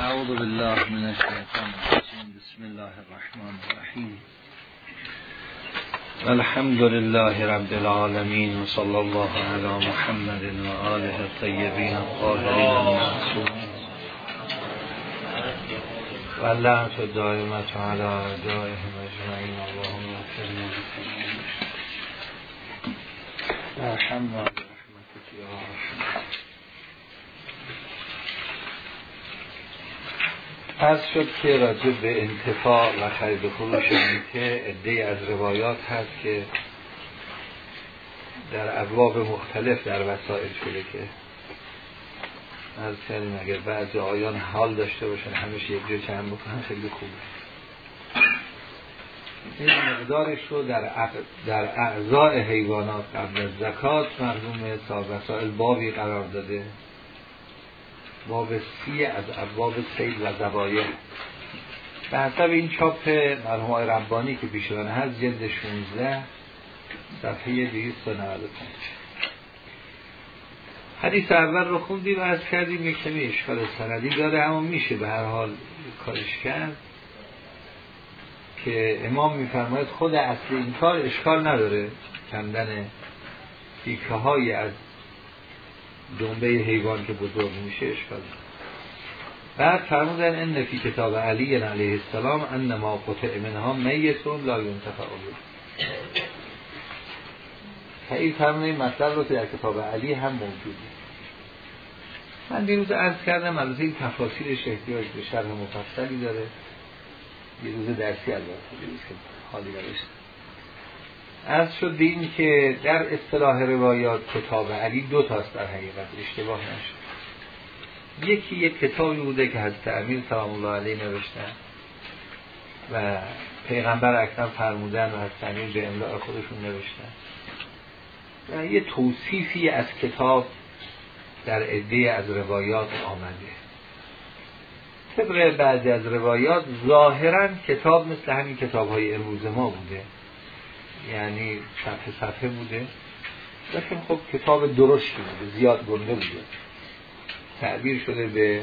أعوذ بالله من الشيطان الرجيم. بسم الله الرحمن الرحيم. الحمد لله رب العالمين وصلى الله على محمد وآله الطيبين الطاهرين المعصومين. والله الدائمة على أعدائهم أجمعين اللهم اغفر لنا. الحمد لله. پس شد که راجع به انتفاع و خرید فروش که عده از روایات هست که در ابواب مختلف در وسائل شده که از کردیم اگر بعضی آیان حال داشته باشن همیشه یک جای چند بکنن خیلی خوبه. این مقدارش رو در, در اعضاء حیوانات قبل زکات مرحوم صاحب وسائل بابی قرار داده. باب سی از ابواب سید و زبایه به حسب این چاپ مرحوم ربانی که پیشوان هست جلد 16 صفحه 295 حدیث اول رو خوندیم و از کردیم یک کمی اشکال سندی داره اما میشه به هر حال کارش کرد که امام میفرماید خود اصل این کار اشکال نداره کندن تیکه های از دنبه حیوان که بزرگ میشه اشکال بعد فرمودن ان فی کتاب علی علیه السلام ان ما قطع منها میتون لا ینتفع به. این فرمونه این مطلب رو در کتاب علی هم موجوده من دیروز عرض کردم البته این تفاصیلش احتیاج به شرح مفصلی داره. یه روز درسی البته دیروز که حالی نوشتم از شد این که در اصطلاح روایات کتاب علی دو تاست در حقیقت اشتباه نشد. یکی یک کتابی بوده که حضرت امیر سلام الله علیه نوشتن و پیغمبر اکرم فرمودن و حضرت امیر به املاع خودشون نوشتن و یه توصیفی از کتاب در عده از روایات آمده. طبق بعضی از روایات ظاهرا کتاب مثل همین کتاب های امروز ما بوده. یعنی صفحه صفحه بوده. لیکن خب کتاب درشتی بوده زیاد گنده بوده. تعبیر شده به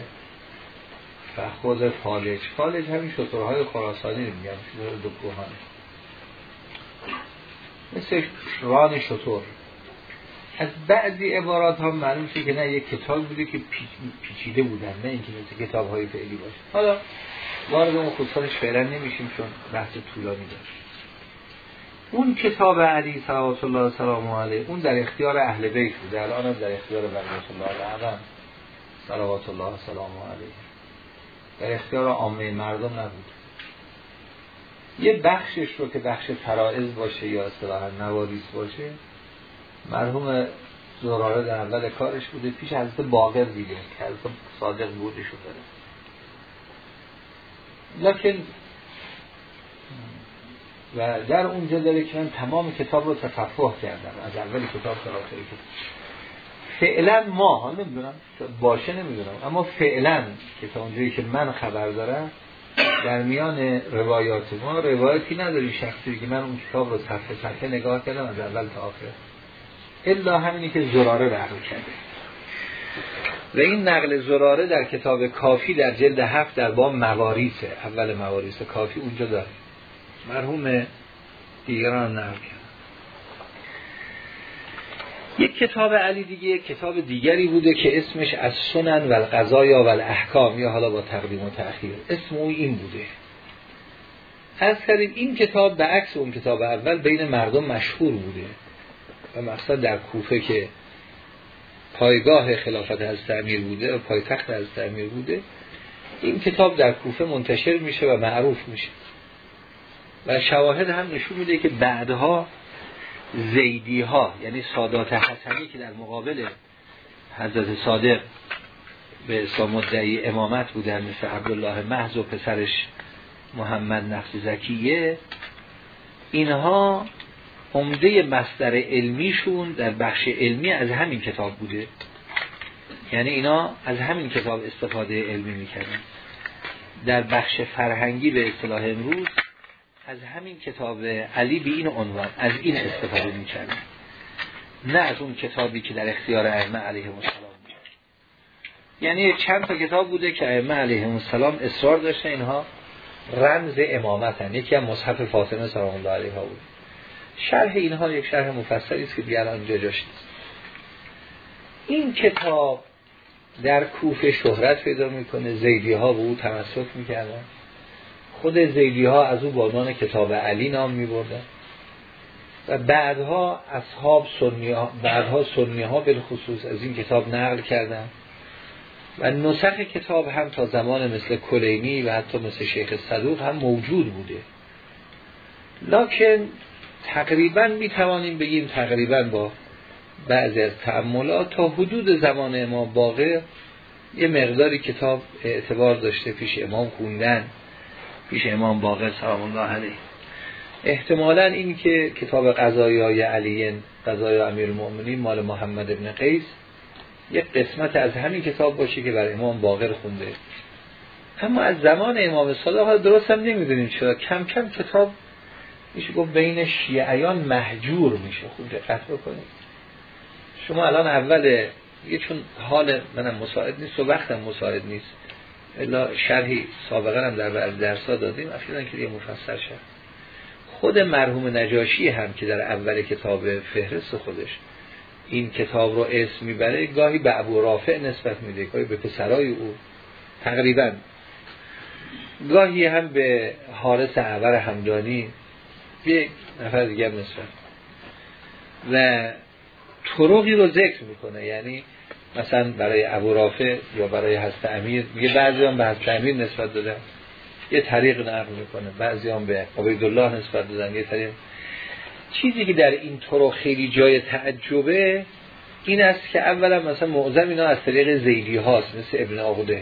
خود فالج. فالج همین شطورهای خراسانی رو میگم شطور دو کوهانه مثل ران شطور. از بعضی عبارات ها معلوم که نه یک کتاب بوده که پیچیده بودن نه اینکه مثل کتاب های فعلی باشه. حالا وارد اون خودسانش فعلا نمیشیم چون بحث طولانی داشت اون کتاب علی صلوات الله سلام علیه اون در اختیار اهل بیت بوده الان هم در اختیار بنیت الله اعظم صلوات الله سلام علیه. در اختیار عامه مردم نبود. یه بخشش رو که بخش فرائض باشه یا اصطلاحا نواریس باشه مرحوم زراره در اول کارش بوده پیش حضرت باقر دیده که حضرت صادق بوده شده لکن و در اونجا داره که من تمام کتاب رو تصفح کردم. از اول کتاب تا آخر کتاب. فعلا ما ها نمی‌دونم باشه نمی‌دونم. اما فعلا که تا اونجایی که من خبر دارم در میان روایات ما روایتی نداریم شخصی که من اون کتاب رو صفحه صفحه نگاه کردم از اول تا آخر. الا همینی که زراره نقل کرده. و این نقل زراره در کتاب کافی در جلد هفت در باب مواریسه اول مواریس کافی اونجا داره. مرحوم دیگران نقل کرد. یک کتاب علی دیگه کتاب دیگری بوده که اسمش از سنن و القضایا و الاحکام یا حالا با تقدیم و تأخیر. اسم او این بوده. از کردیم این کتاب به عکس اون کتاب اول بین مردم مشهور بوده. و مقصد در کوفه که پایگاه خلافت از تعمیر بوده و پایتخت از تعمیر بوده. این کتاب در کوفه منتشر میشه و معروف میشه. و شواهد هم نشون میده که بعدها زیدی ها یعنی سادات حسنی که در مقابل حضرت صادق به اسلام امامت بودن مثل عبدالله محض و پسرش محمد نفس زکیه اینها عمده مصدر علمیشون در بخش علمی از همین کتاب بوده. یعنی اینا از همین کتاب استفاده علمی می‌کردن. در بخش فرهنگی به اصطلاح امروز از همین کتاب علی به این عنوان از این استفاده می‌کردن نه از اون کتابی که در اختیار ائمه علیه السلام یعنی چند تا کتاب بوده که ائمه علیهم السلام اصرار داشته اینها. رمز امامتن یکی هم مصحف فاطمه سلام الله علیها بود. شرح اینها یک شرح مفصلی است که دیگر الان جاش این کتاب در کوفه شهرت پیدا می‌کنه. زیدی ها به او تمسک می‌کردن. خود زیدی ها از او با کتاب علی نام میبردن. و بعدها اصحاب سنی ها بعدها سنی ها بالخصوص از این کتاب نقل کردن. و نسخ کتاب هم تا زمان مثل کلینی و حتی مثل شیخ صدوق هم موجود بوده. لکن تقریبا می توانیم بگیم تقریبا با بعضی از تعملات تا حدود زمان امام باقر یه مقداری کتاب اعتبار داشته پیش امام خوندن. پیش امام باقر سلام الله علیه. احتمالا این که کتاب قضایی های علی قضای امیر المؤمنین مال محمد ابن قیس یک قسمت از همین کتاب باشه که بر امام باقر خونده. اما از زمان امام صادق درست هم نمی‌دونیم چرا. کم کم کتاب میشه گفت بین شیعیان محجور میشه. خوب دقت بکنید. شما الان اول یه چون حال منم مساعد نیست و وقتم مساعد نیست. الا شرحی سابقا هم در درسا دادیم. اخیرا که یه مفصل شد خود مرحوم نجاشی هم که در اول کتاب فهرست خودش این کتاب رو اسم می‌بره گاهی به ابو رافع نسبت میده گاهی به پسرای او تقریبا. گاهی هم به حارس عبر همدانی یک نفر دیگر نسبت. و طرقی رو ذکر می‌کنه یعنی مثلا برای ابو رافع یا برای هست امیر یه بعضی هم به هست امیر نسبت دادن. یه طریق نقل می‌کنه. بعضی هم به عبیدالله نسبت دادن. یه طریق. چیزی که در این طرق خیلی جای تعجبه این است که اولا مثلا معظم اینا از طریق زیدی هاست مثل ابن آقوده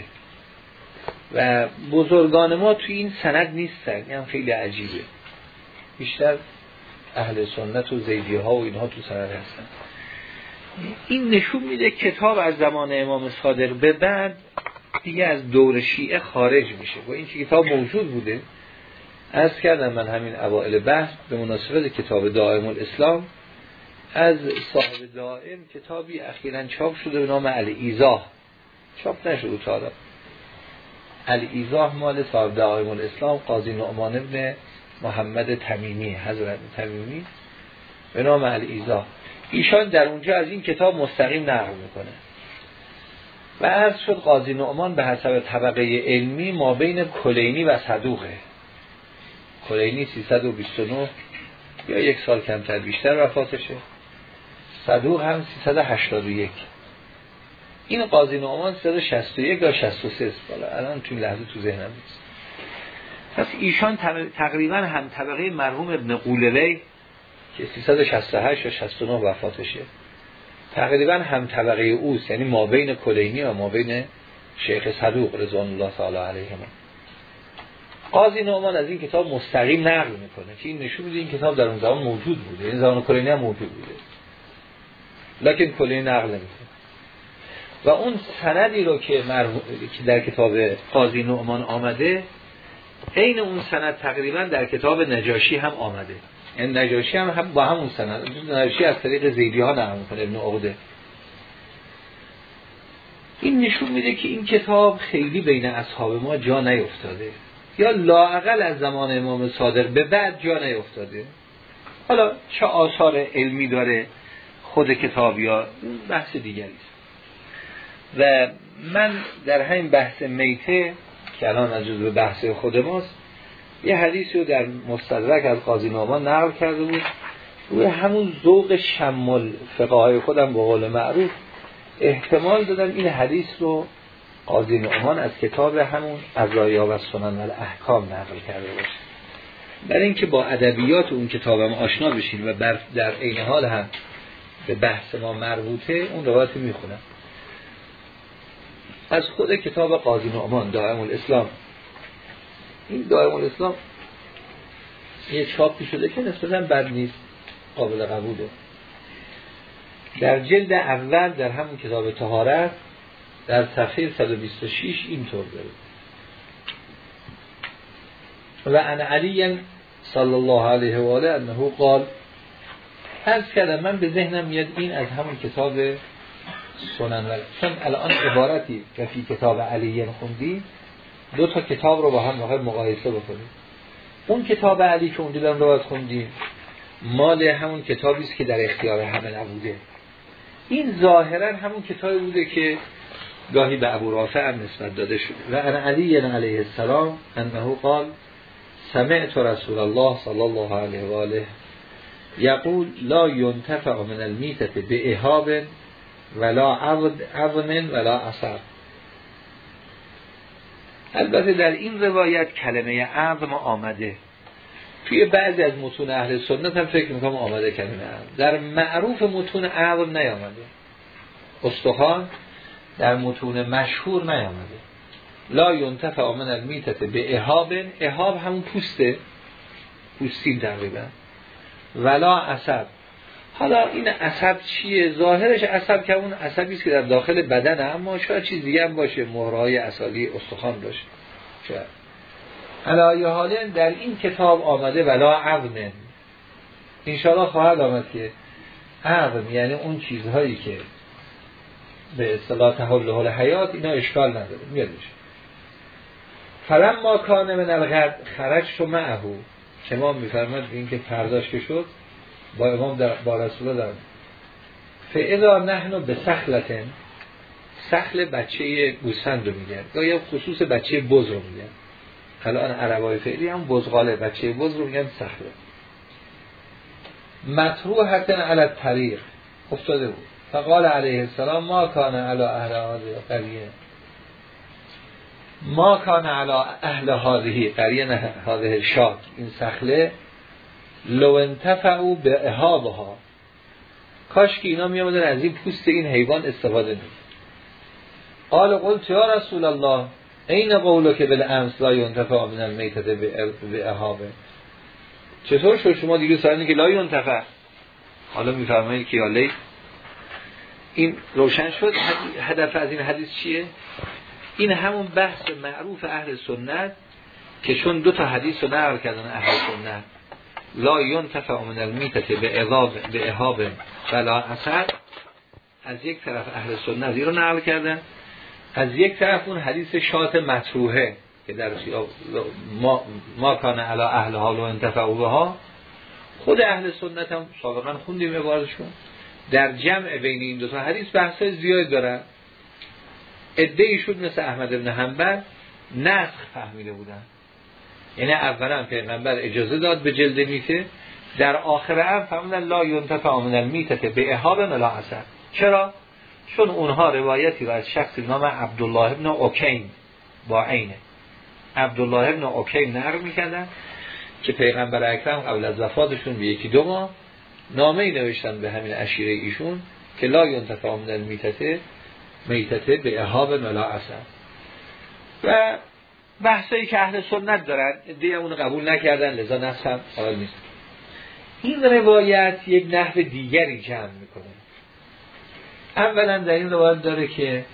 و بزرگان ما توی این سند نیستن. این هم خیلی عجیبه. بیشتر اهل سنت و زیدی ها و اینها تو سند هستن. این نشون میده کتاب از زمان امام صادق به بعد دیگه از دور شیعه خارج میشه. و این کتاب موجود بوده؟ از کردم من همین اوائل بحث به مناسبت کتاب دائم الاسلام. از صاحب دائم کتابی اخیرا چاپ شده به نام ایزاه چاپ نشده تا علی ایزاه مال صاحب دائم الاسلام قاضی نعمان ابن محمد تمیمی حضرت تمیمی. به نام ایزاه ایشان در اونجا از این کتاب مستقیم نقل می‌کنه. و از شد قاضی نعمان به حسب طبقه علمی ما بین کلینی و صدوقه. کلینی 329 یا یک سال کمتر بیشتر وفاتشه. صدوق هم 381 این قاضی نعمان 361 یا 63 بالا الان توی لحظه تو ذهنم نیست. پس ایشان تقریبا هم طبقه مرحوم ابن قولوی که 368 یا 69 وفاتشه. تقریبا هم طبقه اوست یعنی ما بین کلینی و ما بین شیخ صدوق رضوان الله تعالی علیه قاضی نعمان از این کتاب مستقیم نقل می‌کنه که این نشون میده این کتاب در اون زمان موجود بوده این زمان کلینی هم موجود بوده. لکن کلینی نقل نمی‌کنه. و اون سندی رو که, که در کتاب قاضی نعمان آمده عین اون سند تقریبا در کتاب نجاشی هم آمده. این نجاشی هم, هم با همون سند. نجاشی از طریق زیدی ها نقل می‌کنه ابن عقده. این نشون میده که این کتاب خیلی بین اصحاب ما جا نیفتاده. یا لاعقل از زمان امام صادق به بعد جا نیفتاده. حالا چه آثار علمی داره خود کتاب یا بحث دیگری و من در همین بحث میته که الان از جزو بحث خود ماست یه حدیثی رو در مستدرک از قاضی نامان نقل کرده بود. روی همون ذوق شمال فقهای خودم به قول معروف احتمال دادم این حدیث رو قاضی نعمان از کتاب همون ازایا و سنن و احکام نقل کرده باشه. برای اینکه با ادبیات اون کتابم آشنا بشین و در عین حال هم به بحث ما مربوطه اون روایت می‌خونم. از خود کتاب قاضی نعمان دائم الاسلام این دائم الاسلام یه چاپی شده که نسبتا بد نیست قابل قبوله. در جلد اول در همون کتاب تهارت در صفحه 126 اینطور داره. و ان علی صلی الله علیه و آله انه قال از کردم من به ذهنم میاد این از همون کتاب سنن. چون الان عبارتی که فی کتاب علی خوندی دو تا کتاب رو با هم مقایسه بکنید اون کتاب علی که اونجا دارم روایت خوندیم مال همون کتابی است که در اختیار همه نبوده. این ظاهرا همون کتابی بوده که گاهی به ابو رافع هم نسبت داده شده. و انا علی علیه السلام انه قال سمعت رسول الله صلی الله علیه و آله یقول لا ينتفع من المیتت به اهاب ولا عظم ولا اثر. البته در این روایت کلمه عظم آمده. توی بعضی از متون اهل سنت هم فکر می‌کنم آمده کلمه عظم در معروف متون عظم نیامده. استخوان در متون مشهور نیامده. لا ینتفع من المیتت به اهاب اهاب همون پوسته. پوستین تقریبا. ولا عصب. حالا این عصب چیه؟ ظاهرش عصب که اون عصبی که در داخل بدنه اما شاید چیز دیگه هم باشه. مهرهای اصالی استخوان باشه شاید. علایه حالا در این کتاب آمده ولا عظم انشاءالله خواهد آمد که عظم یعنی اون چیزهایی که به اصطلاح تحول حال حیات اینا اشکال نداره. میاد میشه فلم ما کانه من الغد خرج تو معهو که ما میفرمد این که پرداش که شد. با امام در با رسول الله فعلا نحنو به سخلتن سخل بچه گوسفند رو میگن. یا خصوص بچه بز رو میگن. الان عربای فعلی هم بزغاله. بچه بز رو میگن سخله. مطروحتن علی طریق افتاده بود. فقال علیه السلام ما کان علی اهل هذه قریه. ما کان علی اهل هذه قریه نه هذه شاد این سخله لو انتفعو به احابها کاش که اینا می از این پوست این حیوان استفاده می قال قلت یا رسول الله این قولو که بل امس لا ینتفع من المیتت به احابه چطور شد شما دیگه سرانی که لا ینتفع حالا میفرمایید که یا لی این روشن شد. هدف از این حدیث چیه؟ این همون بحث معروف اهل سنت که چون دو تا حدیث رو نقل کردن اهل سنت. لا ینتفع من المیتت به اضاب به احاب بلا اثر از یک طرف اهل سنت رو نقل کردن. از یک طرف اون حدیث شات مطروحه که در ما, ما کان علا اهل حال و انتفعوه ها خود اهل سنت هم سابقا خوندیم عبارتشون در جمع بین این دو تا حدیث بحث زیاد دارن. ادهی شد مثل احمد ابن حنبل نسخ فهمیده بودن. یعنی اولا پیغمبر اجازه داد به جلد میته در آخر هم فهمیدن لا ینتفع من المیتت به احاب ملا اثر. چرا؟ چون اونها روایتی رو از شخص نام عبدالله ابن اوکین با عینه عبدالله ابن اوکین نقل می‌کردن که پیغمبر اکرم قبل از وفاتشون به یکی دو ماه نامه ای نوشتن به همین اشیره ایشون که لا ینتفع من المیتت میتته به احاب ملا اثر. و بحثایی که اهل سنت دارن دیگه اونو قبول نکردن لذا نفس هم حال نیست. این روایت یک نحو دیگری جمع می‌کنه. اولا در این روایت داره که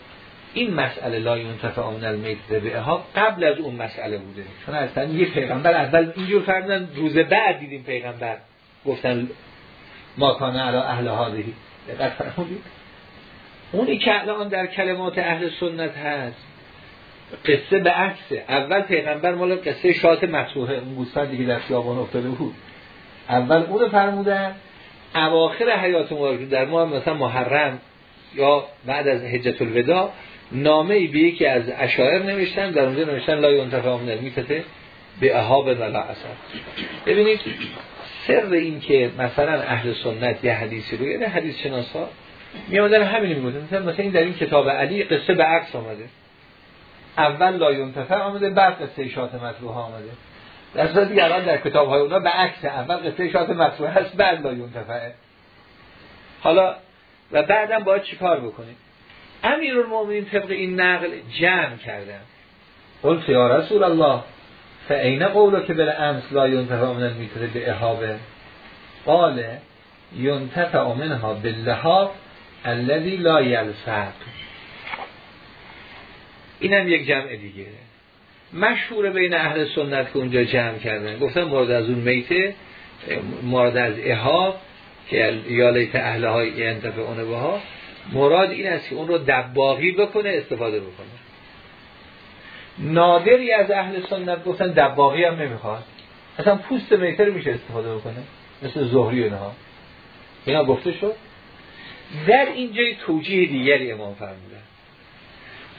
این مسئله لا ينتفع من المیت ها قبل از اون مسئله بوده. چون اصلا یه پیغمبر اول اینجور فرمودن روز بعد دیدیم پیغمبر. گفتن ما کان علا اهل هادهی دقت فرمودید. اونی که الان در کلمات اهل سنت هست قصه به عکسه. اول پیغمبر مال قصه شات مطروحه اون گوسفندی که در خیابان افتاده بود. اول اونو فرمودن اواخر حیات مبارک در ما مثلا محرم یا بعد از حجت الوداع نامه ای به یکی از اشاعر نوشتن در اونجا نوشتن لا ينتفع من میتته به اهاب ولا اثر. ببینید سر این که مثلا اهل سنت یه حدیثی رو یعنی حدیث شناسا می آمدن همین می‌گفتن. مثلا مثلا این در این کتاب علی قصه به عکس آمده. اول لا ينتفع آمده بعد قصه شات مطروح آمده. در دیگه الان در کتاب های اونا به عکس اول قصه شات مطروح هست بعد لا ينتفع. حالا و بعدم باید چیکار بکنیم؟ امیر المؤمنین طبق این نقل جمع کردن. قلت یا رسول الله فعین قولو که بر امس لا ینتفع من میتره به احابه؟ قال ینتفع منها باللحاف الذي لا یلفق. اینم یک جمع دیگه. مشهور بین اهل سنت که اونجا جمع کردن. گفتن مورد از اون میته مورد از احاب که یا لیت اهل های انتفع اونه ها مراد این است که اون رو دباغی بکنه استفاده بکنه. نادری از اهل سنت گفتن دباغی هم نمی‌خواد. اصلا پوست میتر میشه استفاده بکنه. مثل زهری و اینها. اینا گفته شد. در اینجای توجیه دیگری امام فرمودن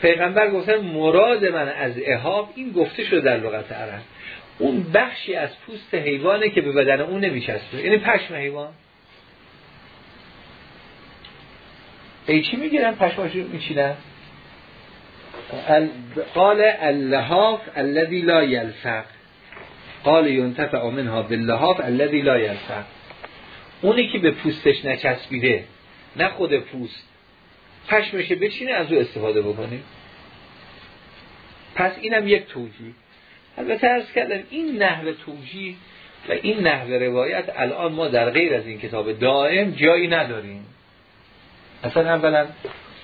پیغمبر گفتن مراد من از احاب این گفته شده در لغت عرب. اون بخشی از پوست حیوانه که به بدن اون نمیچسبه. یعنی پشم حیوان. ای چی می‌گیرن پشماشو میچینن؟ قال اللحاف الذي لا يلفق قال ينتفع منها باللحاف الذي لا يلفق اونی که به پوستش نچسبیده نه خود پوست. پشمشه بچینه از او استفاده بکنیم پس اینم یک توجیه. البته ارز کردم این نحو توجیه و این نحو روایت الان ما در غیر از این کتاب دائم جایی نداریم. اصلا اولا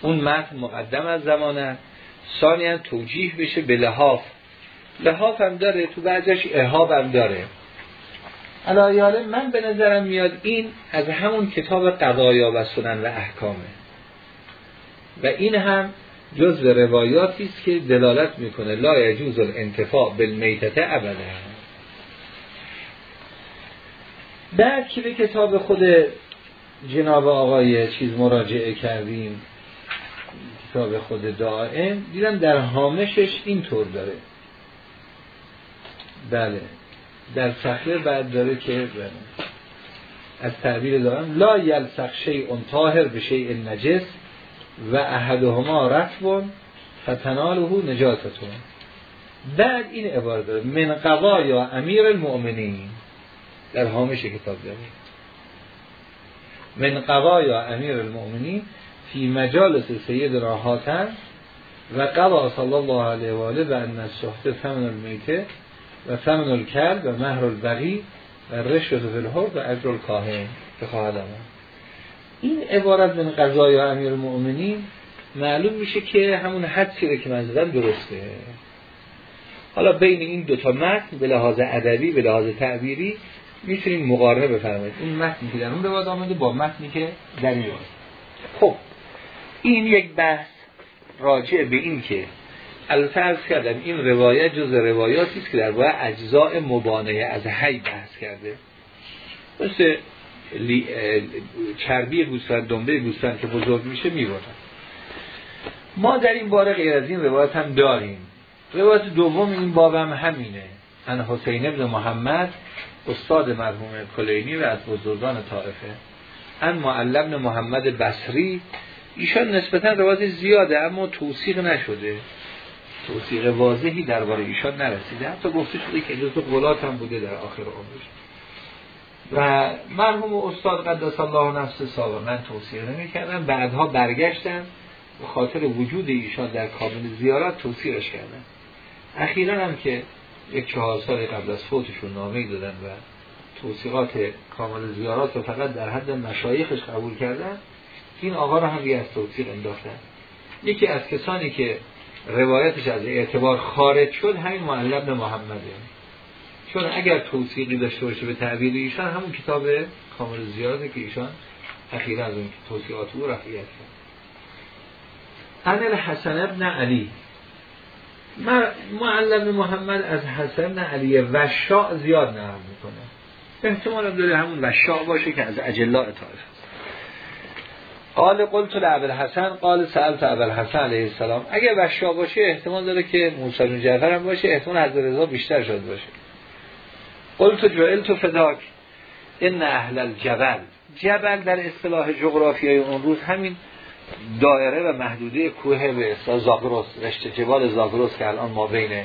اون متن مقدم از زمانه ثانیا توجیه بشه به لحاف. لحاف هم داره تو بعضش احاب هم داره. علایاله من به نظرم میاد این از همون کتاب قضایا و سنن و احکامه. و این هم جز روایاتی است که دلالت می‌کنه. لا یجوز الانتفاع بالمیتته ابدا. بعد که به کتاب خود جناب آقای چیز مراجعه کردیم. کتاب خود دائم. دیدم در حامشش اینطور داره. بله. در صفحه بعد داره که بله. از تعبیر دارم لا یلسخ شیء طاهر به نجس. و احدهما رتب فتناله نجاتتون. بعد این عبارت داره من قضا یا امیر المؤمنین. در حامش کتاب داره. من قضا یا امیر المؤمنین فی مجالس سید راحاتن و قضا صلی الله علیه و آله و ان الصحت ثمن المیته و ثمن الکل و مهر البقی و فی الحر و اجر الکاهن. که خواهد این عبارت من قضای امیر المؤمنین معلوم میشه که همون حدسی که من زدم درسته. حالا بین این دوتا متن به لحاظ ادبی به لحاظ تعبیری می‌تونیم مقارنه بفرمایید. این متنی که در اون روایت آمده با متنی که در این خب این یک بحث راجع به این که البته کردم این روایت جز روایاتی است که در باید اجزاء مبانه از حی بحث کرده. مثل چربی گوسفند دنبه گوسفند که بزرگ میشه می‌برن. ما در این باره غیر از این روایت هم داریم. روایت دوم این باب هم همینه. ان حسین ابن محمد استاد مرحوم کلینی و از بزرگان طائفه. ان معلم محمد بصری ایشان نسبتا روایت زیاده اما توصیق نشده. توصیق واضحی درباره ایشان نرسیده. حتی گفته شده که جزو غلات هم بوده در آخر عمرش. و مرحوم استاد قدس الله نفس من توصیه نمی کردن بعدها برگشتن به خاطر وجود ایشان در کامل زیارت توصیرش کردن اخیرا هم که یک چهار سال قبل از فوتشون نامه دادن و توصیقات کامل زیارات رو فقط در حد مشایخش قبول کردن این آقا رو هم از توصیق انداختن یکی از کسانی که روایتش از اعتبار خارج شد همین معلم محمده چون اگر توصیقی داشته باشه به تعبیر ایشان همون کتاب کامل زیاده که ایشان اخیرا از اون توصیقات او رفعیت کرد. ان حسن ابن علی. معلم محمد از حسن ابن علی وشاع زیاد نقل می‌کنه احتمال داره همون وشاع باشه که از اجلاء طایف قال قلت لعبل حسن قال سألت عبل حسن علیه السلام. اگر وشاع باشه احتمال داره که موسی بن جعفر هم باشه احتمال حضرت رضا بیشتر شد باشه. قلت جعلت فداک این اهل الجبل. جبل در اصطلاح جغرافیای اون روز همین دایره و محدوده کوه به زاگرس رشته جبال زاگرس که الان ما بین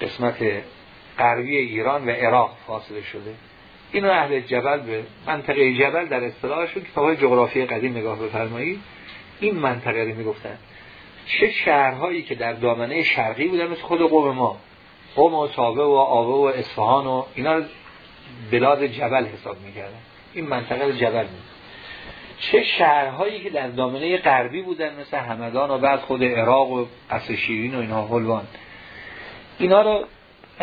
قسمت غربی ایران و عراق فاصله شده. اینو اهل جبل به منطقه جبل در اصطلاحشون کتاب جغرافی قدیم نگاه بفرمایید. این منطقه رو می‌گفتن. چه شهرهایی که در دامنه شرقی بودن مثل خود قوم ما. قوم و تابه و آوه و اصفهان و اینا رو بلاد جبل حساب می‌کردن. این منطقه جبل بود. چه شهرهایی که در دامنه غربی بودن مثل همدان و بعد خود عراق و قصر شیرین و اینا حلوان. اینا رو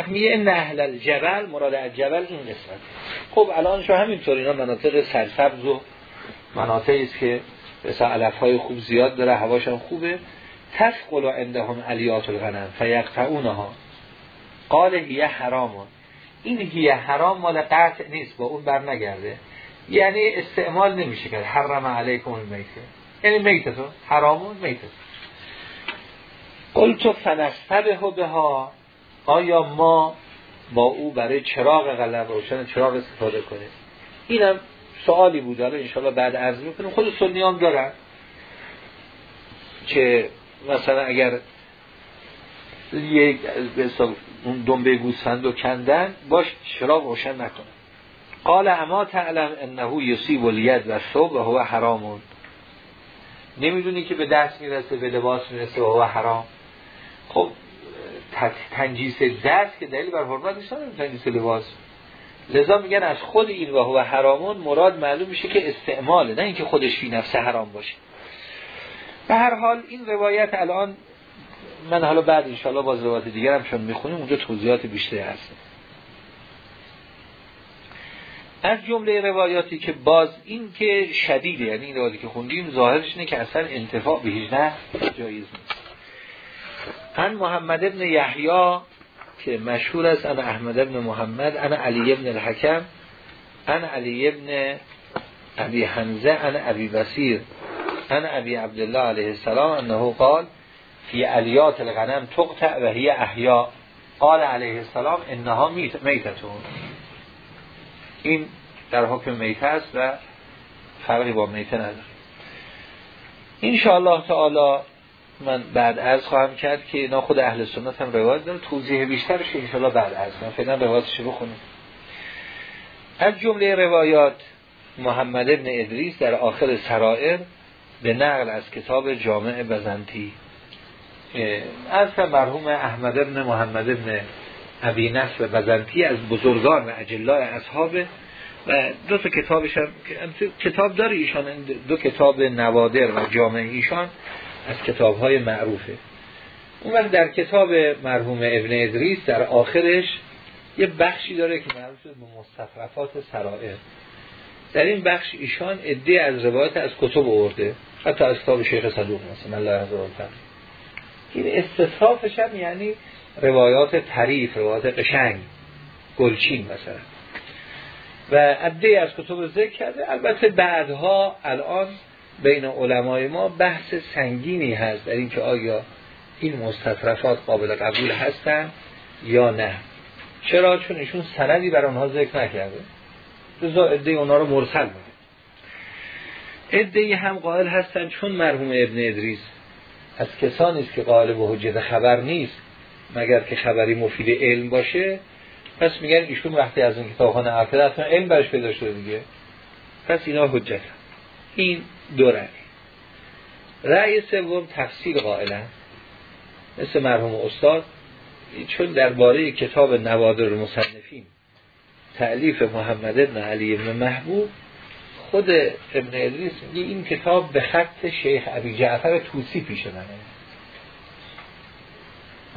میگه نهل الجبل مراد از جبل این قسمت. خب الان شو همینطور اینا مناطق سرسبز و مناطقی است که مثلا علف های خوب زیاد داره هواشان خوبه. تفقل عندهم علیات الغنم فیقطعونها. قال هیه حرامون این هیه حرام مال قطع نیست با اون بر نگرده یعنی استعمال نمیشه کرد. حرم علیکم المیته یعنی میتتون حرامون میتتون قلتو فنستبه به ها آیا ما با او برای چراغ غلب روشن چراغ استفاده کنیم؟ اینم سوالی بود. حالا انشالله بعد عرض می‌کنیم. خود سنی هم دارن که مثلا اگر یک اون دنبه گوسفند رو کندن باش چراغ روشن نکنه قال اما تعلم انه یصیب الید و صبح و هو حرامون نمی‌دونی که به دست می‌رسه به لباس می‌رسه و هو حرام. خب تنجیس دست که دلیل بر حرمت نیست تنجیس لباس. لذا میگن از خود این و هو حرامون مراد معلوم میشه که استعماله نه اینکه خودش فی نفسه حرام باشه. به هر حال این روایت الان من حالا بعد انشاءالله باز روایت دیگر هم چون می‌خونیم اونجا توضیحات بیشتری هست از جمله روایاتی که باز این که شدیده یعنی این روایتی که خوندیم ظاهرش اینه که اصلا انتفاع به هیچ نه جایز نیست. ان محمد ابن یحیی که مشهور است انا احمد ابن محمد انا علی ابن الحکم انا علی ابن ابی حمزه انا ابی بصیر انا ابی عبدالله علیه السلام انه قال فی علیات الغنم تقطع و هی احیا. قال علیه السلام انها میتتون. این در حکم میت است و فرقی با میته نداره. ان تعالی من بعد از خواهم کرد که اینا خود اهل سنت هم روایت داره توضیح بیشترش انشاءالله بعد از من فعلا روایتش بخونیم. از جمله روایات محمد ابن ادریس در آخر سرائر به نقل از کتاب جامع بزنتی. از مرحوم احمد ابن محمد ابن ابی نصر بزنتی از بزرگان اجلای اصحابه و دو تا کتابش هم کتاب داره ایشان دو کتاب نوادر و جامع ایشان از کتاب های معروفه. اون وقت در کتاب مرحوم ابن ادریس در آخرش یه بخشی داره که معروف به مستفرفات سرائر. در این بخش ایشان ادعی از روایت از کتب ارده حتی از کتاب شیخ صدوق مثلا الله این استصرافش هم یعنی روایات تعریف روایات قشنگ. گلچین مثلا. و عده از کتب ذکر کرده. البته بعدها الان بین علمای ما بحث سنگینی هست در اینکه آیا این مستطرفات قابل قبول هستن یا نه. چرا؟ چون ایشون سندی بر آنها ذکر نکرده. رضا عده اونا رو مرسل بوده عده هم قائل هستن چون مرحوم ابن ادریس از کسانی است که قائل به حجت خبر نیست مگر که خبری مفید علم باشه پس میگن ایشون وقتی از اون کتاب خانه اصلا علم برش پیدا شده دیگه. پس اینا حجت. این دو رأی. رأی سوم تفسیر قائلن. مثل مرحوم استاد چون درباره کتاب نوادر مصنفین تعلیف محمد ابن علی ابن محبوب خود ابن ادریس میگه این کتاب به خط شیخ ابی جعفر توسی پیش منه.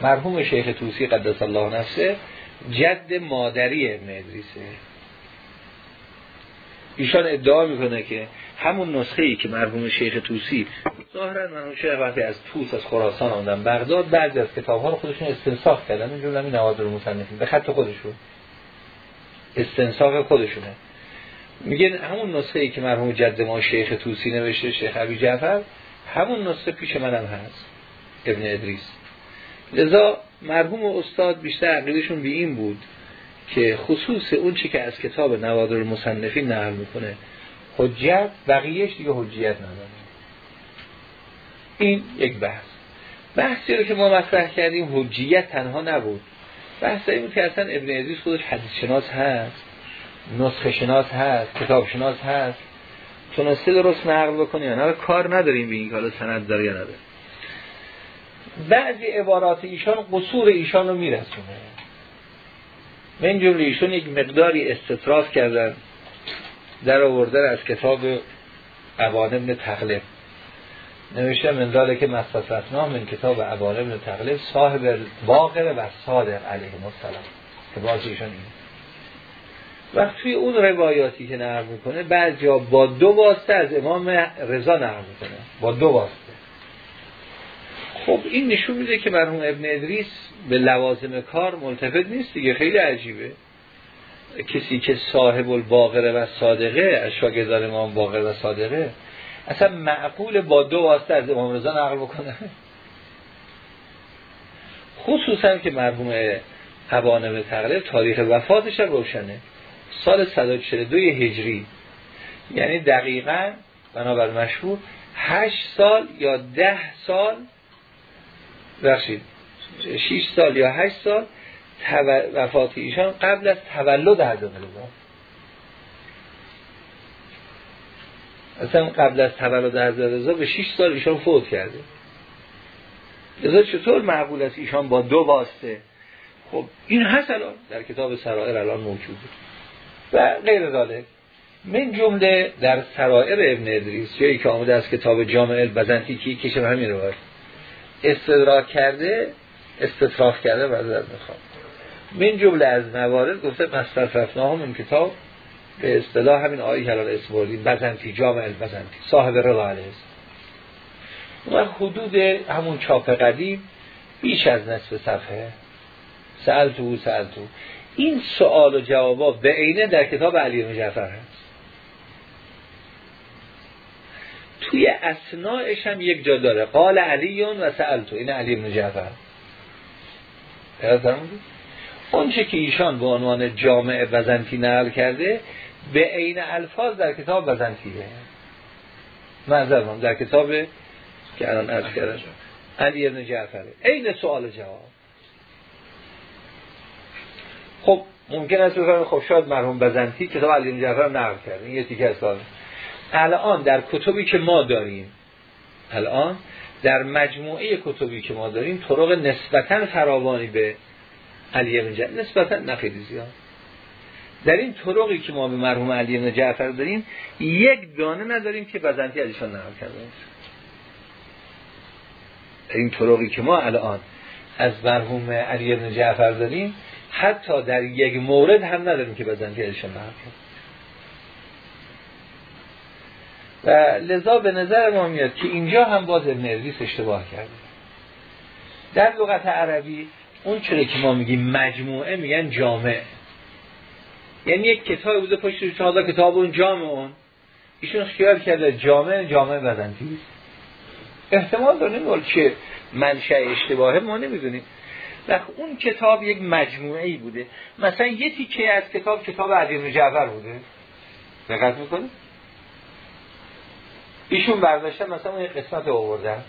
مرحوم شیخ توسی قدس الله نفسه جد مادری ابن ادریسه. ایشان ادعا می‌کنه که همون نسخه ای که مرحوم شیخ توسی ظاهرا مرحوم شیخ وقتی از توس از خراسان آمدن بغداد بعضی از کتاب ها رو خودشون استنساخ کردن. این جمله نوادر مصنفین به خط خودشون. استنساخ خودشونه. میگن همون نسخه ای که مرحوم جد ما شیخ توسی نوشته شیخ ابی جعفر همون نسخه پیش منم هست ابن ادریس. لذا مرحوم استاد بیشتر عقیدشون به این بود که خصوص اون چی که از کتاب نوادر مصنفین نقل می‌کنه حجت بقیهش دیگه حجیت نداره. این یک بحث. بحثی رو که ما مطرح کردیم حجیت تنها نبود. بحث این بود که اصلا ابن عزیز خودش حدیث شناس هست. نسخه شناس هست کتاب شناس هست. تونسته درست نقل بکنه یا نه؟ کار نداریم به این حالا سند داره یا نداره. بعضی عبارات ایشان قصور ایشان رو میرسونه. من جمله ایشون یک مقداری استطراف کردن در آوردن از کتاب عوان ابن تغلب نوشته من که مستطرفنا من کتاب عوان ابن تغلب صاحب باقر و صادق علیه السلام. که باز ایشان این و توی اون روایاتی که نقل می‌کنه بعضی با دو واسطه از امام رضا نقل می‌کنه. با دو واسطه. خب این نشون میده که مرحوم ابن ادریس به لوازم کار ملتفت نیست دیگه خیلی عجیبه. کسی که صاحب الباقره و صادقه از شاگردان امام باقره و صادقه اصلا معقول با دو واسطه از امام رضا نقل بکنه. خصوصا که مرحوم به تقریب تاریخ وفاتش روشنه. سال 142 هجری. یعنی دقیقا بنابر مشهور 8 سال یا 10 سال بخشید 6 سال یا 8 سال وفات ایشان قبل از تولد حضرت رضا اصلا قبل از تولد حضرت رضا به 6 سال ایشان فوت کرده. لذا چطور معقول است ایشان با دو واسطه؟ خب این هست الان در کتاب سرائر الان موجوده و غیر ذالک. من جمله در سرائر ابن ادریس جایی که آمده از کتاب جامع البزنتی که کشم همین رو باید استدراک کرده استطراف کرده و می‌خوام. من جمله از موارد گفته مسترفناه هم این کتاب به اصطلاح همین آیه که الان بزنتی جامع البزنتی صاحب رضا علیه و حدود همون چاپ قدیم بیش از نصف صفحه. سألتو سألتو. این سوال و جوابا به عینه در کتاب علی بن جعفر هست. توی اسناعش هم یک جا داره. قال علیون و سألتو. این علی بن جعفر. اون چه که ایشان به عنوان جامع بزنتی نقل کرده به عین الفاظ در کتاب بزنتیه منظر در کتاب که الان از کردم. علی ابن جعفره. عین سوال جواب. خب ممکن است بفرمایید خب شاید مرحوم بزنتی کتاب علی جعفر نقل کرده. این یه تیکه از الان در کتبی که ما داریم الان در مجموعه کتبی که ما داریم طرق نسبتا فراوانی به علی ابن جعفر نسبتا نخیلی زیاد. در این طرقی که ما به مرحوم علی ابن جعفر داریم یک دانه نداریم که بزنتی ازشان نقل کرده این طرقی که ما الان از مرحوم علی ابن جعفر داریم حتی در یک مورد هم نداریم که ازشان نقل کرده و لذا به نظر ما میاد که اینجا هم باز ابن اشتباه کرده. در لغت عربی اون چرا که ما میگیم مجموعه میگن جامع. یعنی یک کتاب بوده پشت حالا کتاب اون جامع اون. ایشون خیال کرده جامع جامع بزنتی احتمال داره که منشأ اشتباهه ما نمی‌دونیم. و اون کتاب یک مجموعه ای بوده. مثلا یه تیکه از کتاب کتاب علی جعفر بوده. دقت می‌کنید ایشون برداشتن مثلا اون قسمت آوردن.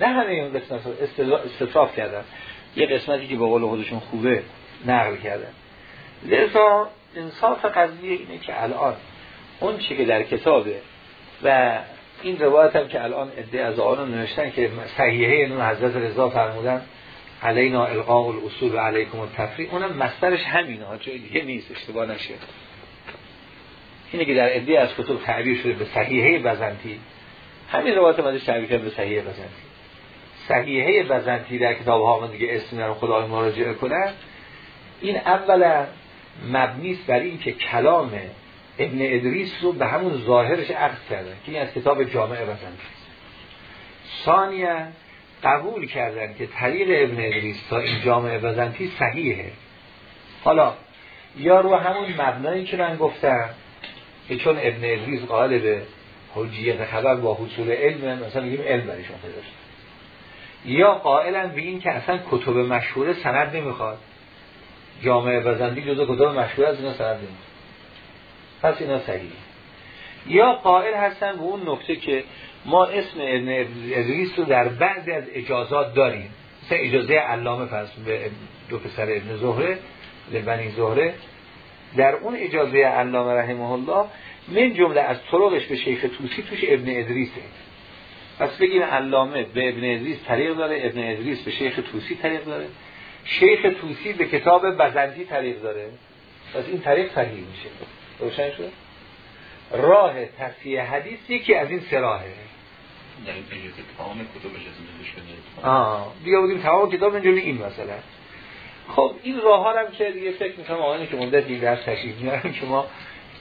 نه همه این قسمت رو استطراف کردن. یه قسمتی که به قول خودشون خوبه نقل کردن. لذا انصاف قضیه اینه که الان اون چی که در کتابه و این روایت هم که الان ادعای از آن نوشتن که صحیحه اینو حضرت رضا فرمودن علینا القاء الاصول و علیکم التفریق اونم مسترش همینه ها جای دیگه نیست اشتباه نشه. اینه که در ادعای از کتب تعبیر شده به صحیحه بزنتی. همین روایت مدش تعبیر به صحیحه بزنتی. صحیحه بزنتی در کتاب ها دیگه اسم رو خدای مراجعه کنن این اولا مبنی است بر این که کلام ابن ادریس رو به همون ظاهرش عقد کردن که این از کتاب جامعه بزنتی ثانیا قبول کردن که طریق ابن ادریس تا این جامعه بزنتی صحیحه. حالا یا رو همون مبنایی که من گفتم که چون ابن ادریس قائل به حجیت خبر با حصول علم مثلا میگیم علم برایشون پیدا یا قائلا به این که اصلا کتب مشهور سند نمی‌خواد. جامعه بزندی جزو کتب مشهور از اینا سند نمی‌خواد. پس اینا صحیح یا قائل هستن به اون نکته که ما اسم ابن ادریس رو در بعضی از اجازات داریم. مثل اجازه علامه پس به دو پسر ابن زهره لبنی زهره. در اون اجازه علامه رحمه الله من جمله از طرقش به شیخ توسی توش ابن ادریسه. پس بگیم علامه به ابن ادریس طریق داره ابن ادریس به شیخ توسی طریق داره. شیخ توسی به کتاب بزنتی طریق داره. پس این طریق صحیح میشه. روشن شد؟ راه تصحیح حدیث یکی از این کتابش از آه بیا بودیم تمام کتاب اینجوری این مثلا خب این راه ها هم که دیگه فکر می‌کنم آقایی که مدت دیگه در تشریف میارم که ما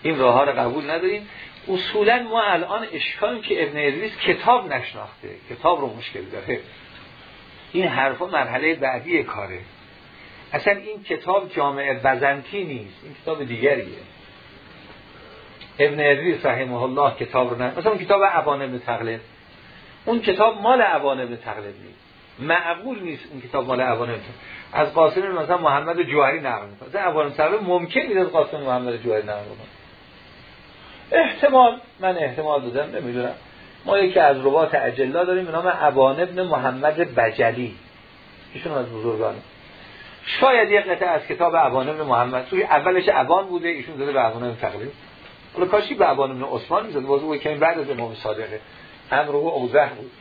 این راه ها رو قبول نداریم. اصولا ما الان اشکالیم که ابن ادریس کتاب نشناخته کتاب رو مشکل داره. این حرفا مرحله بعدی کاره. اصلا این کتاب جامعه بزنتی نیست این کتاب دیگریه. ابن ادریس رحمه الله کتاب رو نه مثلا کتاب عوان ابن تقلب. اون کتاب مال عوان ابن تقلب نیست. معقول نیست این کتاب مال عوان ابن از قاسم مثلا محمد جوهری نقل می‌کنه. مثلا عوان تقلب ممکن نیست از قاسم محمد جوهری نقل کنه احتمال من احتمال دادم نمی‌دونم. ما یکی از روات اجلا داریم به نام عوان ابن محمد بجلی. ایشون از بزرگان. شاید یک قطعه از کتاب عوان ابن محمد. توی اولش عوان بوده ایشون داده به عوان ابن تقلید حالا کاشی به عوان ابن عثمان می‌زد. او کمی بعد از امام صادقه. امر او اوضح بود.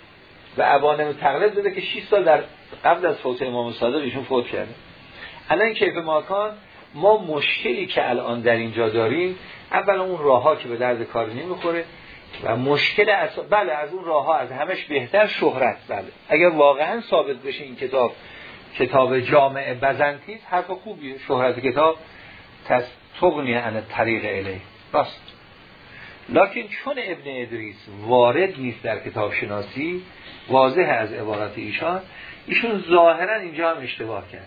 و عوان ابن تقلید داده که 6 سال در قبل از فوت امام صادق ایشون فوت کرده. الان کیف ماکان ما مشکلی که الان در اینجا داریم اول اون راه ها که به درد کار نمی‌خوره و مشکل از بله از اون راه ها از همش بهتر شهرت. بله. اگر واقعا ثابت بشه این کتاب کتاب جامع بزنتی است حرف خوبیه شهرت کتاب تغنی عن طریق الی راست. لکن چون ابن ادریس وارد نیست در کتاب شناسی واضح از عبارت ایشان ایشون ظاهرا اینجا هم اشتباه کرده.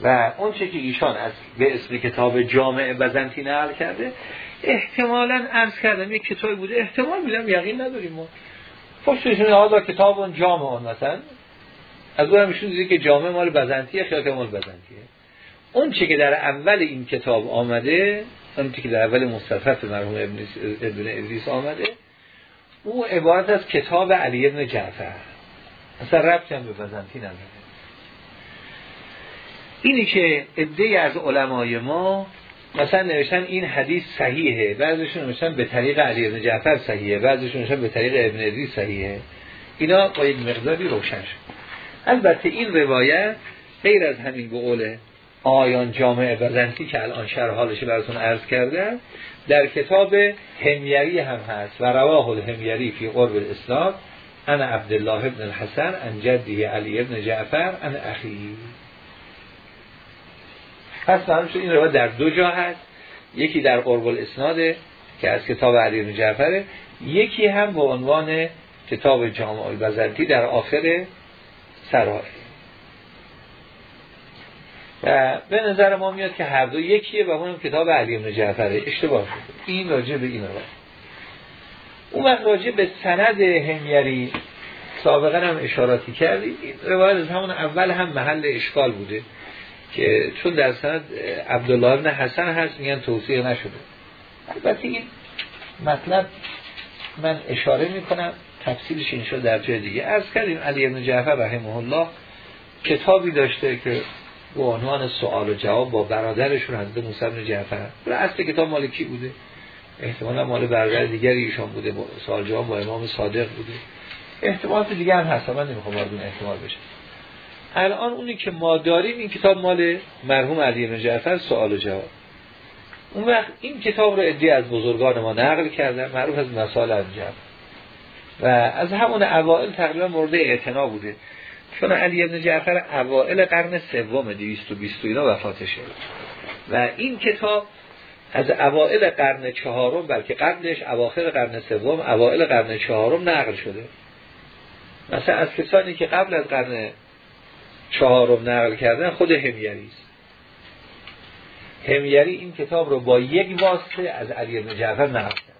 و اون چه که ایشان از به اسم کتاب جامع بزنتی نقل کرده احتمالا عرض کردم یک کتابی بوده احتمال میدم یقین نداریم ما. پشتشون حالا کتاب اون جامع اون مثلا از اون میشون دیده که جامع مال بزنتیه خیلی مال بزنتیه. اون چه که در اول این کتاب آمده اون چه که در اول مصطفت مرحوم ابن ادریس آمده او عبارت از کتاب علی ابن جعفر. اصلا ربط هم به بزنتی نداره. اینی که عده از علمای ما مثلا نوشتن این حدیث صحیحه بعضیشون نوشتن به طریق علی بن جعفر صحیحه بعضیشون نوشتن به طریق ابن ادریس صحیحه. اینا با یک مقداری روشن شد. البته این روایت غیر از همین به قول آیان جامعه بزنتی که الان شرح حالش براتون عرض کردم در کتاب همیری هم هست و رواه الهمیری فی قرب الاسلام انا عبدالله ابن الحسن ان جدیه علی ابن جعفر ان اخی. پس معلوم این روایت در دو جا هست. یکی در قرب الاسناده که از کتاب علی بن جعفره یکی هم به عنوان کتاب جامع البزنتی در آخر سرای و به نظر ما میاد که هر دو یکیه و اون کتاب علی بن جعفره. اشتباه شده این راجع به این روایت اون وقت راجع به سند همیری سابقا هم اشاراتی کردیم این روایت از همون اول هم محل اشکال بوده که چون در سند عبدالله بن حسن هست میگن توصیه نشده. البته این مطلب من اشاره می‌کنم تفصیلش این شد در جای دیگه. از کردیم علی بن جعفر رحمه الله کتابی داشته که به عنوان سوال و جواب با برادرشون حضرت موسی بن جعفر. اصل کتاب مال کی بوده؟ احتمالا مال برادر دیگری ایشان بوده. سوال جواب با امام صادق بوده. احتمالات دیگه هم هست. من نمی‌خوام وارد احتمال بشه الان اونی که ما داریم این کتاب مال مرحوم علی بن جعفر سوال و جواب. اون وقت این کتاب رو ادی از بزرگان ما نقل کردن معروف از مسائل انجام و از همون اوائل تقریبا مورد اعتنا بوده. چون علی بن جعفر اوائل قرن سوم 220 اینا وفاتشه. و این کتاب از اوائل قرن چهارم بلکه قبلش اواخر قرن سوم اوائل قرن چهارم نقل شده. مثلا از کسانی که قبل از قرن چهارم نقل کردن خود همیری است. همیری این کتاب رو با یک واسطه از علی بن جعفر نقل کرد.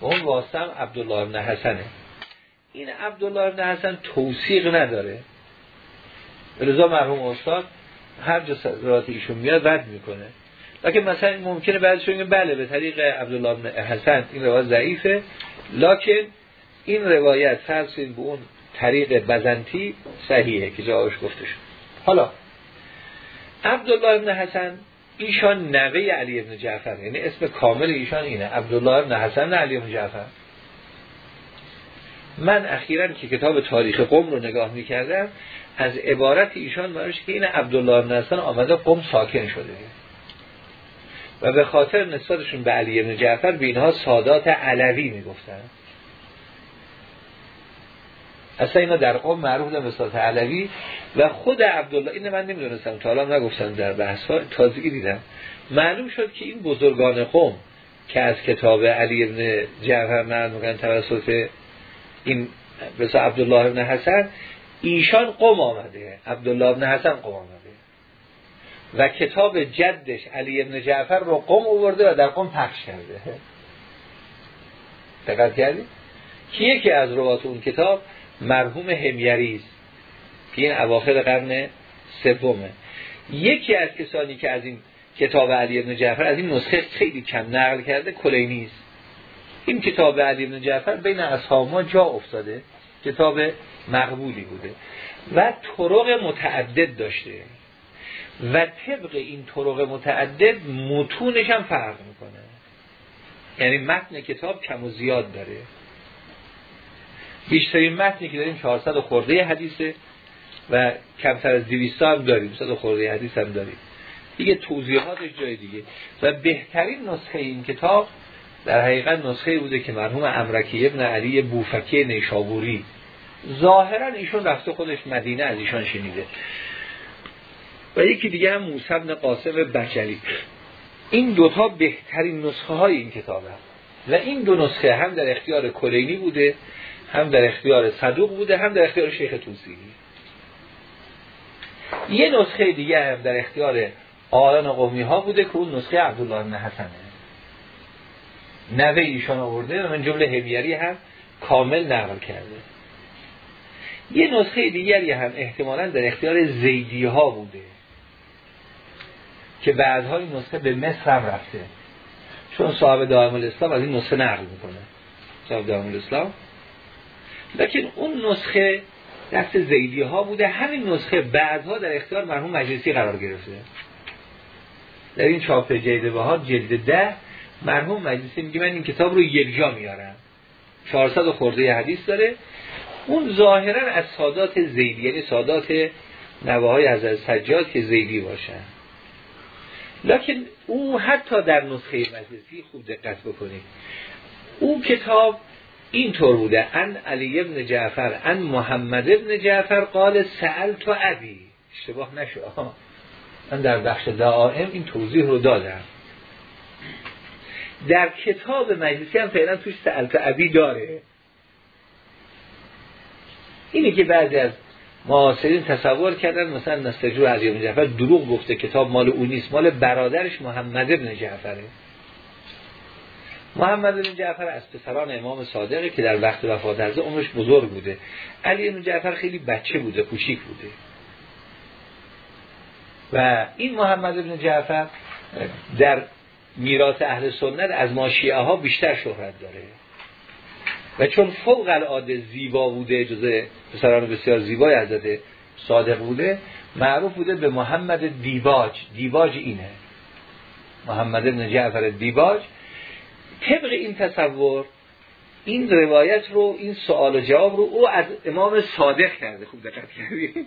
اون واسطه هم عبدالله بن حسنه. این عبدالله بن حسن توصیق نداره. لذا مرحوم استاد هر جا رات میاد رد می‌کنه. لکن مثلا ممکنه بعدشون بله به طریق عبدالله بن حسن این روایت ضعیفه. لکن این روایت فرض به اون طریق بزنتی صحیحه که جاهاش گفته شد. حالا عبدالله ابن حسن ایشان نوه علی ابن جعفر یعنی اسم کامل ایشان اینه. عبدالله ابن حسن علی ابن جعفر. من اخیرا که کتاب تاریخ قوم رو نگاه می‌کردم از عبارت ایشان معنیش که این عبدالله ابن حسن آمده قوم ساکن شده. و به خاطر نسبتشون به علی ابن جعفر به اینها سادات علوی می‌گفتن. اصلا اینا در قوم معروف به مساط علوی. و خود عبدالله این من نمی‌دونستم تا حالا نگفتم در بحث تازگی دیدم. معلوم شد که این بزرگان قوم که از کتاب علی ابن جعفر می‌کنن توسط این مثل عبدالله ابن حسن ایشان قوم آمده. عبدالله ابن حسن قوم آمده. و کتاب جدش علی ابن جعفر رو قوم آورده و در قوم پخش کرده. دقت کردی؟ که یکی از روات اون کتاب مرحوم همیری است که این اواخر قرن سومه. یکی از کسانی که از این کتاب علی ابن جعفر از این نسخه خیلی کم نقل کرده کلینی است. این کتاب علی ابن جعفر بین اصحاب جا افتاده کتاب مقبولی بوده و طرق متعدد داشته و طبق این طرق متعدد متونش هم فرق می‌کنه. یعنی متن کتاب کم و زیاد داره. بیشترین متنی که داریم 400 خورده حدیثه و کمتر از 200 هم داریم 100 خورده حدیث هم داریم. دیگه توضیحاتش جای دیگه. و بهترین نسخه این کتاب در حقیقت نسخه بوده که مرحوم امرکی ابن علی بوفکی نیشابوری ظاهرا ایشون رفته خودش مدینه از ایشان شنیده. و یکی دیگه هم موسی بن قاسم بجلی این دوتا بهترین نسخه های این کتاب هست و این دو نسخه هم در اختیار کلینی بوده هم در اختیار صدوق بوده هم در اختیار شیخ توسی. یه نسخه دیگه هم در اختیار آلان قومی ها بوده که اون نسخه عبدالله بن حسنه. نوه ایشان آورده من جمله همیری هم کامل نقل کرده. یه نسخه دیگری هم احتمالا در اختیار زیدی ها بوده که بعدها این نسخه به مصر هم رفته. چون صاحب دائم الاسلام از این نسخه نقل می‌کنه. صاحب دائم الاسلام. لیکن اون نسخه دست زیدی ها بوده. همین نسخه بعدها در اختیار مرحوم مجلسی قرار گرفته. در این چاپ جلد ها جلد ده مرحوم مجلسی میگه من این کتاب رو یک جا میارم 400 خورده حدیث داره. اون ظاهرا از سادات زیدی یعنی سادات نوه های از سجاد که زیدی باشن. لکن او حتی در نسخه مجلسی خوب دقت بکنید. او کتاب اینطور بوده. ان علی ابن جعفر ان محمد ابن جعفر قال سأل تو عبی اشتباه نشو من در بخش دعائم این توضیح رو دادم. در کتاب مجلسی هم فعلا توش سأل تو عبی داره. اینی که بعضی از معاصرین تصور کردن مثلا نستجو علی ابن جعفر دروغ گفته کتاب مال او نیست مال برادرش محمد ابن جعفره. محمد بن جعفر از پسران امام صادقه که در وقت وفات از عمرش بزرگ بوده. علی بن جعفر خیلی بچه بوده کوچیک بوده. و این محمد بن جعفر در میراث اهل سنت از ما شیعه ها بیشتر شهرت داره. و چون فوق العاده زیبا بوده جزء پسران بسیار زیبای حضرت صادق بوده معروف بوده به محمد دیباج. دیباج اینه. محمد بن جعفر دیباج. طبق این تصور این روایت رو این سوال و جواب رو او از امام صادق کرده. خوب دقت کردید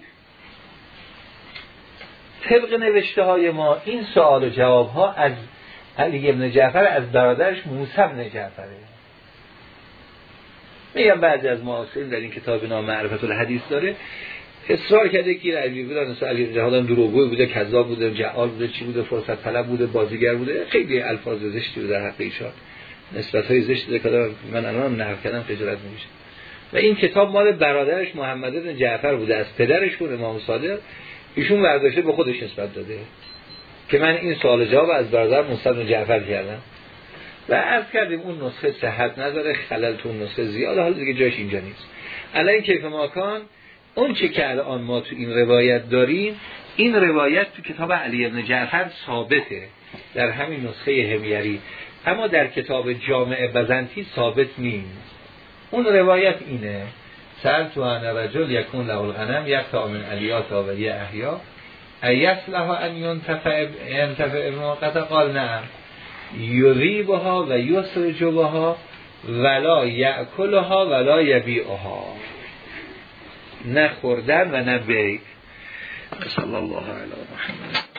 طبق نوشته های ما این سوال و جواب ها از علی ابن جعفر از برادرش موسی ابن جعفره؟ میگم بعضی از معاصرین در این کتاب نام معرفت الحدیث داره. اصرار کرده که علی بودن علی جهادان دروغگوی بوده کذاب بوده جعال بوده چی بوده فرصت طلب بوده بازیگر بوده. خیلی الفاظ زشتی در حق ایشان نسبت های زشت که من الان نقل کردم خجالت نمیشه و این کتاب مال برادرش محمد بن جعفر بوده از پدرش بود امام صادق. ایشون برداشته به خودش نسبت داده. که من این سوال جواب از برادر بن جعفر کردم. و عرض کردیم اون نسخه صحت نداره خلل تو نسخه زیاده حالا دیگه جاش اینجا نیست. الان کیف ماکان اون چه که الان ما تو این روایت داریم این روایت تو کتاب علی ابن جعفر ثابته. در همین نسخه همیری. اما در کتاب جامع بزنتی ثابت نیست. اون روایت اینه سر تو رجل یکون له الغنم یک تا من علیات آوری احیا. ایسلها ان ینتفع ابن قطع قال نه یریبها و یسرجبها ولا یأکلها ولا یبیعها. نه خوردن و نه بی صلی الله علیه محمد